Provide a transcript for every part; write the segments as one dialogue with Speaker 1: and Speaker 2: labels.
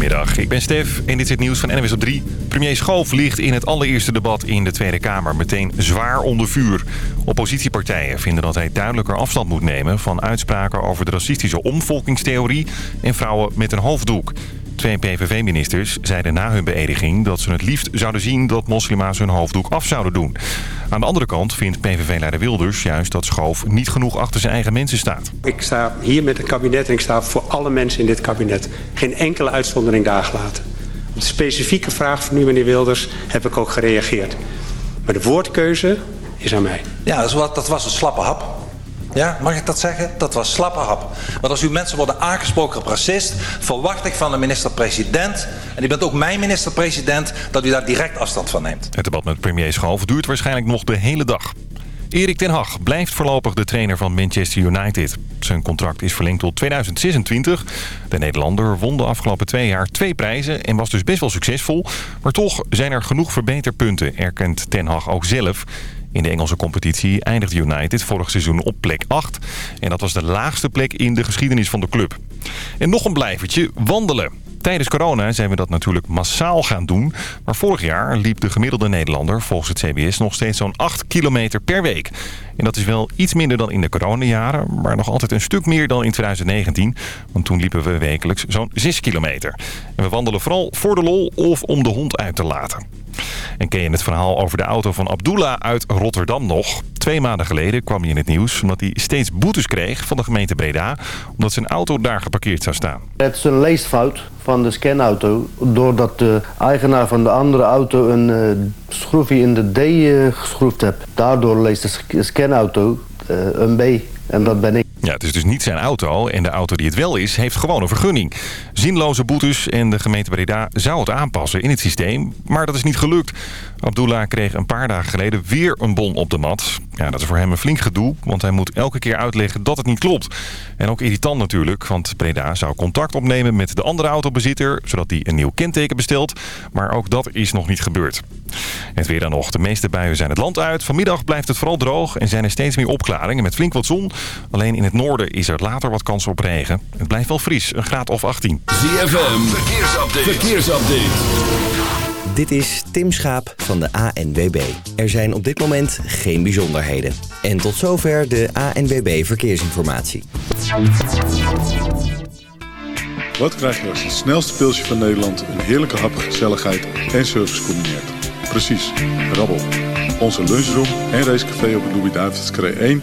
Speaker 1: Goedemiddag, ik ben Stef en dit is het nieuws van NWS op 3. Premier Schoof ligt in het allereerste debat in de Tweede Kamer meteen zwaar onder vuur. Oppositiepartijen vinden dat hij duidelijker afstand moet nemen... van uitspraken over de racistische omvolkingstheorie en vrouwen met een hoofddoek. Twee PVV-ministers zeiden na hun beëdiging dat ze het liefst zouden zien dat moslima's hun hoofddoek af zouden doen. Aan de andere kant vindt PVV-leider Wilders juist dat Schoof niet genoeg achter zijn eigen mensen staat.
Speaker 2: Ik sta hier met het kabinet en ik sta voor alle mensen in dit kabinet. Geen enkele uitzondering daar gelaten. Op de specifieke vraag van u, meneer Wilders, heb ik ook gereageerd. Maar de woordkeuze is aan mij.
Speaker 3: Ja, dat was een slappe hap. Ja, mag ik dat zeggen? Dat was slappe hap. Want als u mensen worden aangesproken op racist... verwacht ik van de minister-president... en u bent ook mijn minister-president... dat u daar direct afstand van neemt.
Speaker 1: Het debat met premier Schoof duurt waarschijnlijk nog de hele dag. Erik ten Hag blijft voorlopig de trainer van Manchester United. Zijn contract is verlengd tot 2026. De Nederlander won de afgelopen twee jaar twee prijzen en was dus best wel succesvol. Maar toch zijn er genoeg verbeterpunten, erkent ten Hag ook zelf. In de Engelse competitie eindigde United vorig seizoen op plek 8. En dat was de laagste plek in de geschiedenis van de club. En nog een blijvertje, wandelen. Tijdens corona zijn we dat natuurlijk massaal gaan doen. Maar vorig jaar liep de gemiddelde Nederlander volgens het CBS nog steeds zo'n 8 kilometer per week. En dat is wel iets minder dan in de coronajaren, maar nog altijd een stuk meer dan in 2019. Want toen liepen we wekelijks zo'n 6 kilometer. En we wandelen vooral voor de lol of om de hond uit te laten. En ken je het verhaal over de auto van Abdullah uit Rotterdam nog? Twee maanden geleden kwam hij in het nieuws omdat hij steeds boetes kreeg van de gemeente Breda... omdat zijn auto daar geparkeerd zou staan.
Speaker 4: Het is een leesfout van de scanauto... doordat de eigenaar van de andere auto een uh, schroefje in de D uh, geschroefd heeft. Daardoor leest de scanauto uh, een B en dat ben ik.
Speaker 1: Ja, het is dus niet zijn auto en de auto die het wel is, heeft gewoon een vergunning. Zinloze boetes en de gemeente Breda zou het aanpassen in het systeem, maar dat is niet gelukt. Abdullah kreeg een paar dagen geleden weer een bon op de mat. Ja, dat is voor hem een flink gedoe, want hij moet elke keer uitleggen dat het niet klopt. En ook irritant natuurlijk, want Breda zou contact opnemen met de andere autobezitter... zodat hij een nieuw kenteken bestelt, maar ook dat is nog niet gebeurd. Het weer dan nog. De meeste buien zijn het land uit. Vanmiddag blijft het vooral droog en zijn er steeds meer opklaringen met flink wat zon. Alleen in het noorden is er later wat kans op regen. Het blijft wel fris, een graad of 18.
Speaker 5: ZFM, verkeersupdate. verkeersupdate.
Speaker 6: Dit is Tim Schaap van de ANWB. Er zijn op dit moment geen bijzonderheden. En tot zover de ANWB Verkeersinformatie.
Speaker 7: Wat krijg je als het snelste pilsje van Nederland... een heerlijke hap, gezelligheid en service combineert? Precies, rabbel. Onze lunchroom en racecafé op de Louis-David's 1...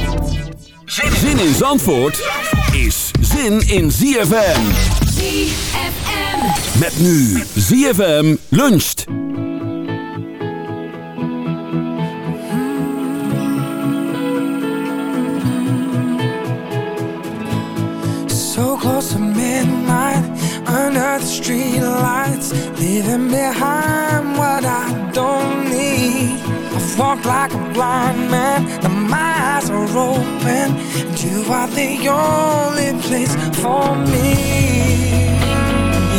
Speaker 5: Zin in Zandvoort is zin in ZFM.
Speaker 8: ZFM.
Speaker 5: Met nu ZFM luncht.
Speaker 9: So close to midnight, under the street lights, leaving behind what I don't need. I've like a blind man, now my eyes are open, and you are the only place for me.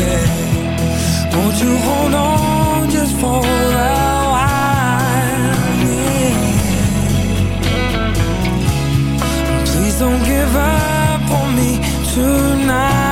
Speaker 9: Yeah. Won't you hold on just for a while? Yeah. Please don't give up on me tonight.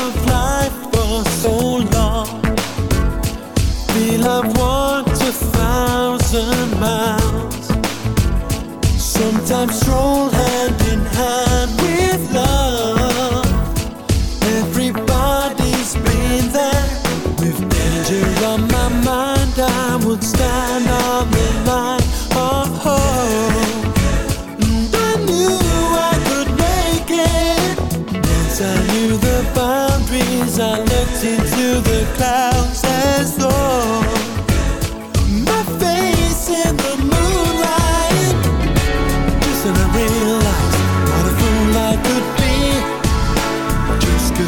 Speaker 10: time stroll hand in hand.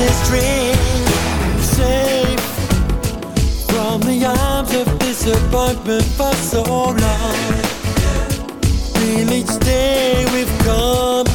Speaker 10: is dream Safe. From the arms of disappointment for so long Feel each day we've come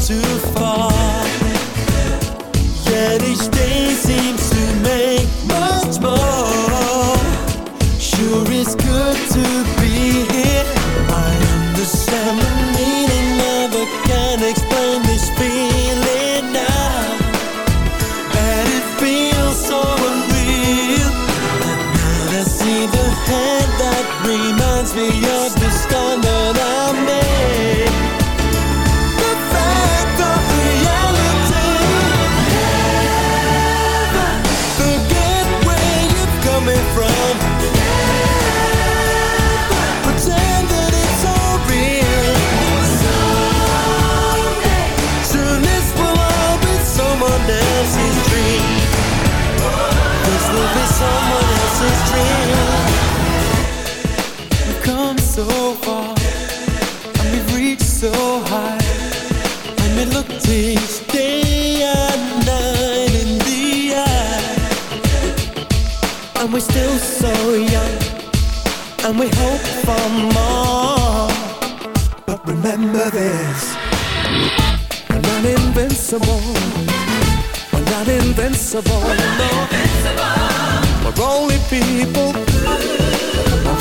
Speaker 10: We're only people.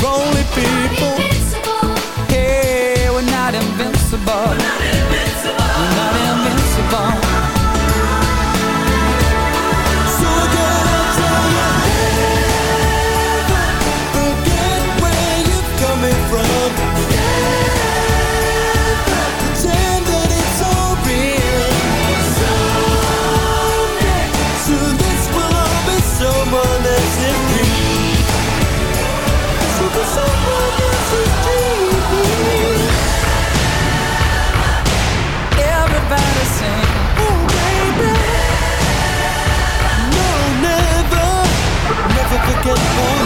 Speaker 10: We're only people. Yeah, we're not invincible. We're not invincible.
Speaker 11: We're not invincible. Oh.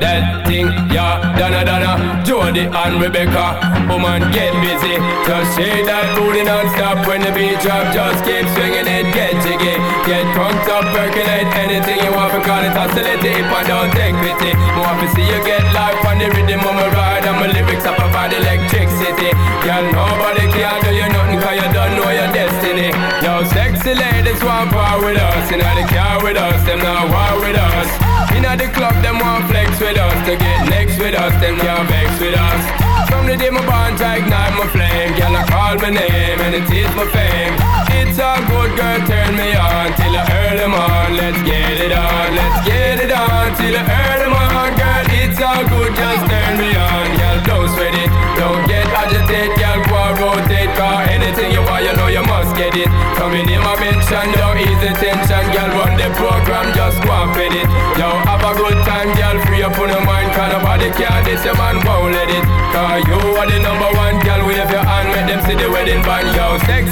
Speaker 12: That thing, yeah. Donna, Donna, Jody and Rebecca. Woman, get busy. Just shake that booty non-stop when the beat drop. Just keep swinging it, get jiggy. Get drunk up, percolate anything you want. Call it hostility if I don't take pity. More to see you get life on the rhythm of my ride. And my lyrics up about electricity. Girl, nobody can do you nothing cause you don't know your destiny. Yo, sexy ladies want power with us. In the car with us, them not war with us. In the club, them want flex with us. To get next with us, them can't vex with us. From the day my bond to ignite my flame. Girl, I call my name and it is my fame. It's a good girl, turn me on till I earn them on. Let's get it on, let's get it on till I earn them on. Girl, it's all good, just turn me on. Girl, don't sweat it, don't get agitated. Girl, go and rotate, cause anything you want, you know you must get it. Coming in my mention, don't ease the tension. Girl, run the program, just go and fit it. Yo, have a good time, girl, free up on your mind. Cause nobody care, this your man won't let it. Cause you are the number one, girl, wave your hand, make them see the wedding band.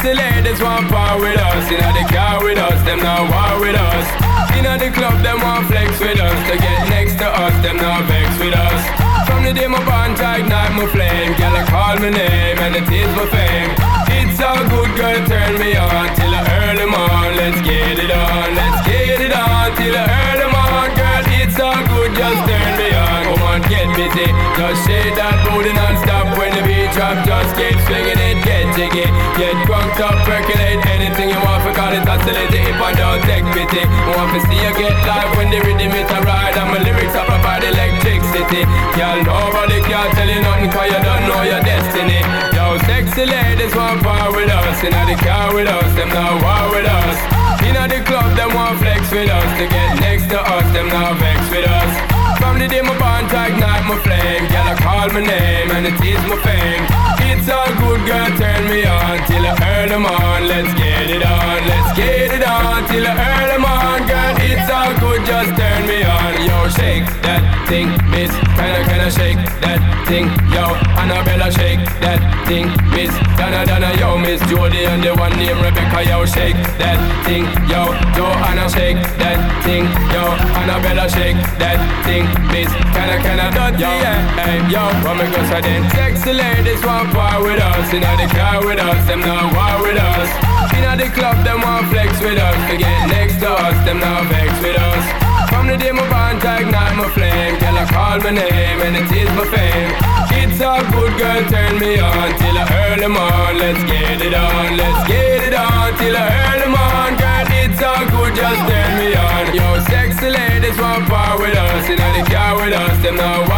Speaker 12: Sexy ladies want power with us. In the car with us, them now war with us. In the club, them want flex with us. To get next to us, them now vex with us. From the day my bond ignite my flame Girl, I call my name and it is my fame It's a good girl, turn me on Till I earn them Let's get it on, let's get it on Till I earn them Girl, it's all good, just turn me on Come on, get busy. Just shake that booty non-stop When the beat drop, just keep swinging it Get jiggy, get drunk up Percolate anything you want For call it oscillate If I don't take pity Want to see you get live When the rhythm is a ride. And my lyrics are provide electricity. Girl, nobody can tell you nothing Cause you don't know your destiny. Yo, sexy ladies want power with us. In the car with us. Them now war with us In the club, them want flex with us. To get next to us Them now vex with us. From the day my bond to ignite my flame. Girl, I call my name And it is my fame It's all good, girl, turn me on Till I earn them on. Let's get it on Let's get it on Till I earn them on Girl, it's all good, just turn me on. Yo, shake that thing, miss. Can I, can I shake that thing, yo Annabella, shake that thing, miss. Donna, Donna, yo, miss. Jody And the one named Rebecca, yo, shake that thing, yo Joanna, shake that thing, yo Annabella, shake that thing, miss. Can I, can I, yo, yeah, hey, yo me go say then. Sexy ladies want power with us. In the car with us, them now war with us. In the club, them want flex with us. To get next to us, them now vex with us. From the day my bond ignite my flame Girl, I call my name and it is my fame. It's a good girl, turn me on Till I early morn, let's get it on Let's get it on till I early morn. Girl, it's all good, just turn me on. Yo, sexy ladies want part with us. Know the car with us, them not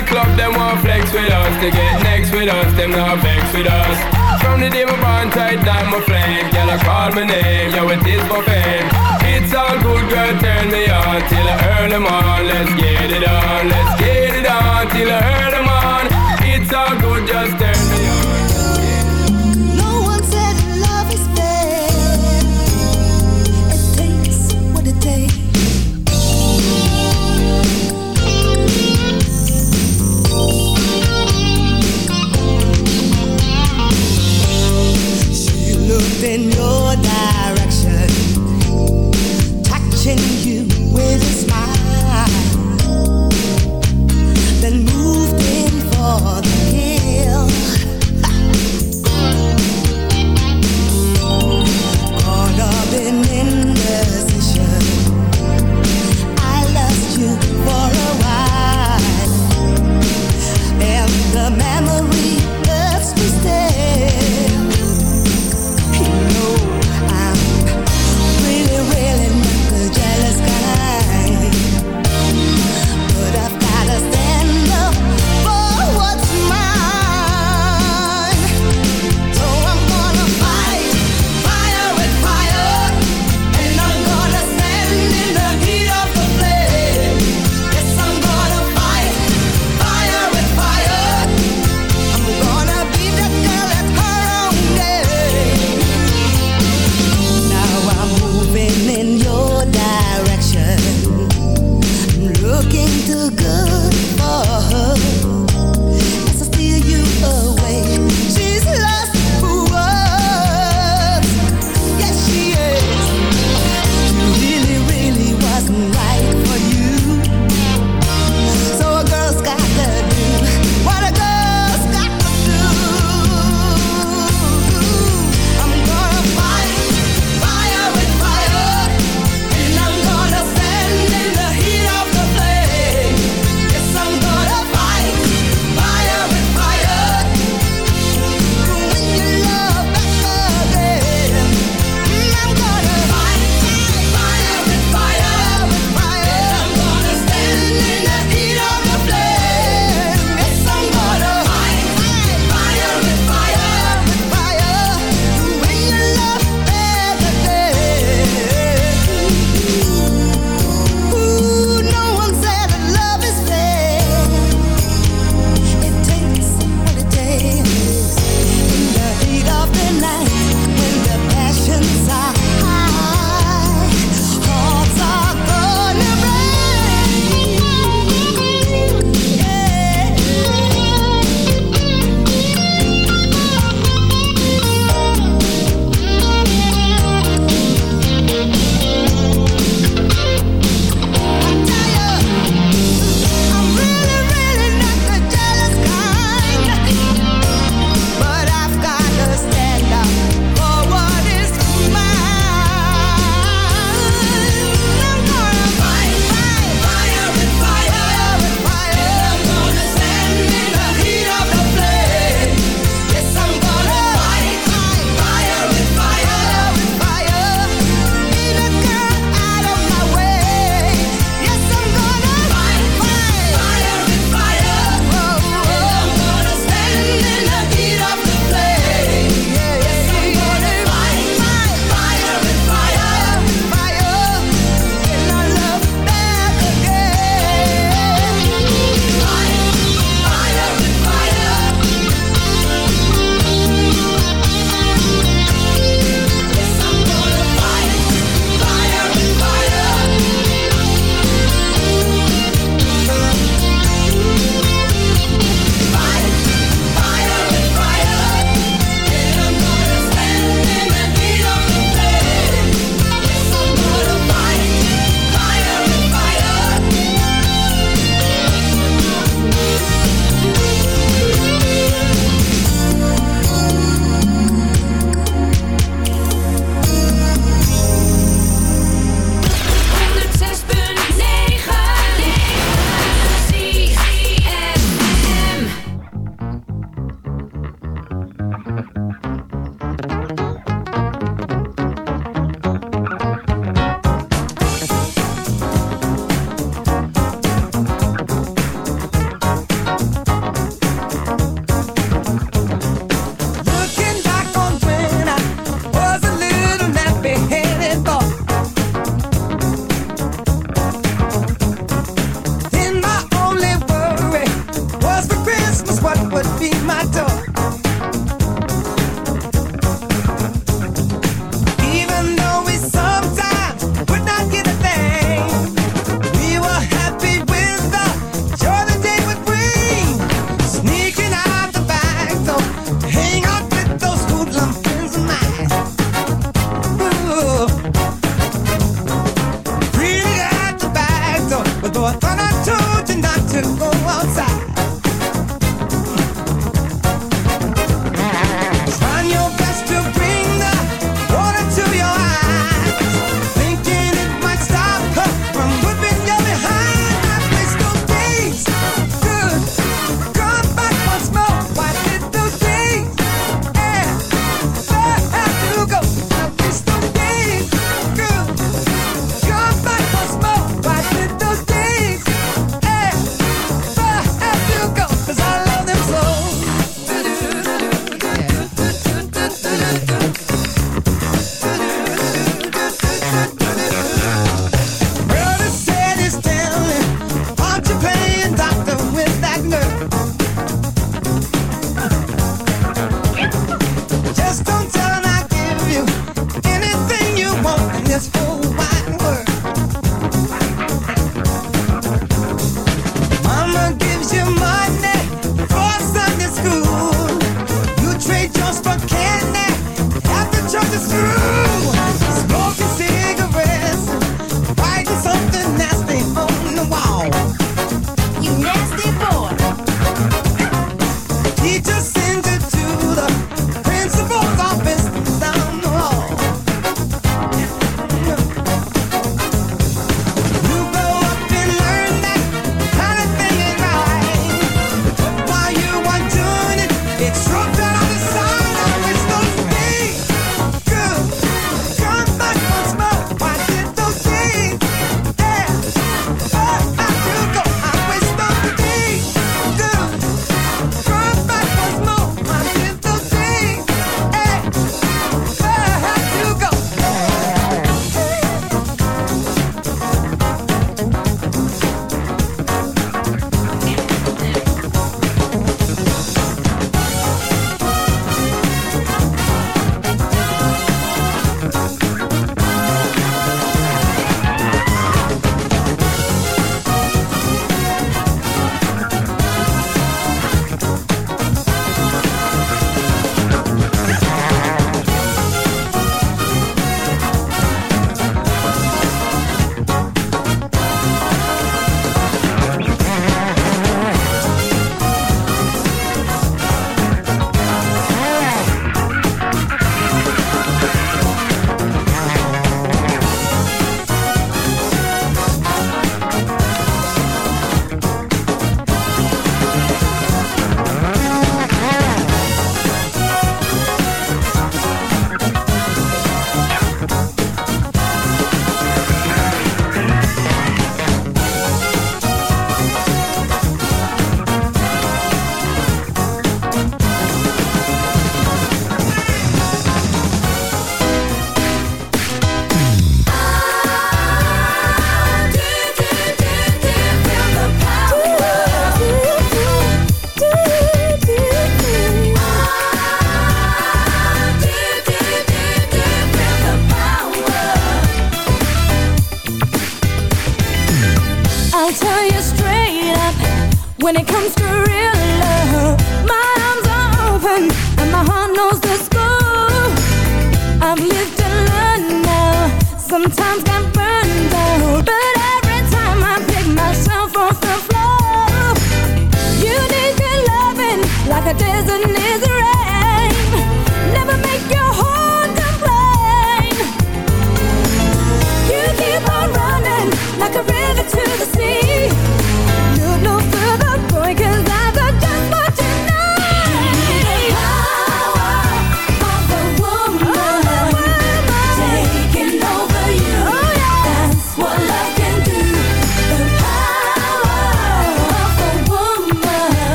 Speaker 12: the club, them want flex with us. They get next with us, them not vex with us. From the day my bond tight down my flame Girl, I call my name, yo, it is my fame. It's all good, girl, turn me on Till I early morn, let's get it on Let's get it on till I early morn It's all good, just turn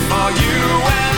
Speaker 9: for you and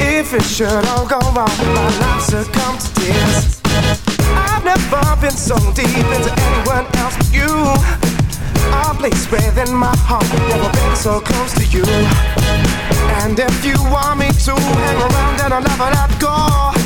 Speaker 11: If it should all go wrong, my life succumb to tears. I've never been so deep into anyone else but you. A place within my heart, never been so close to you. And if you want me to hang around, then I'll never let go.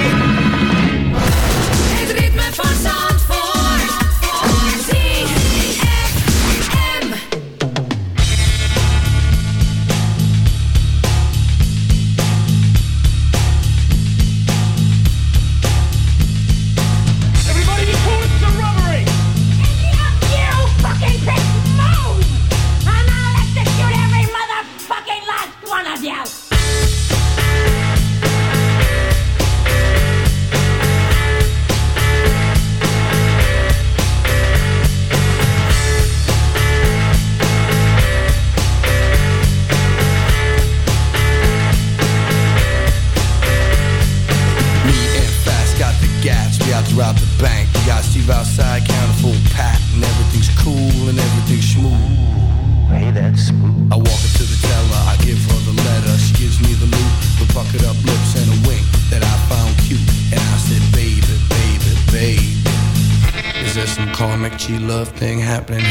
Speaker 13: Love thing happening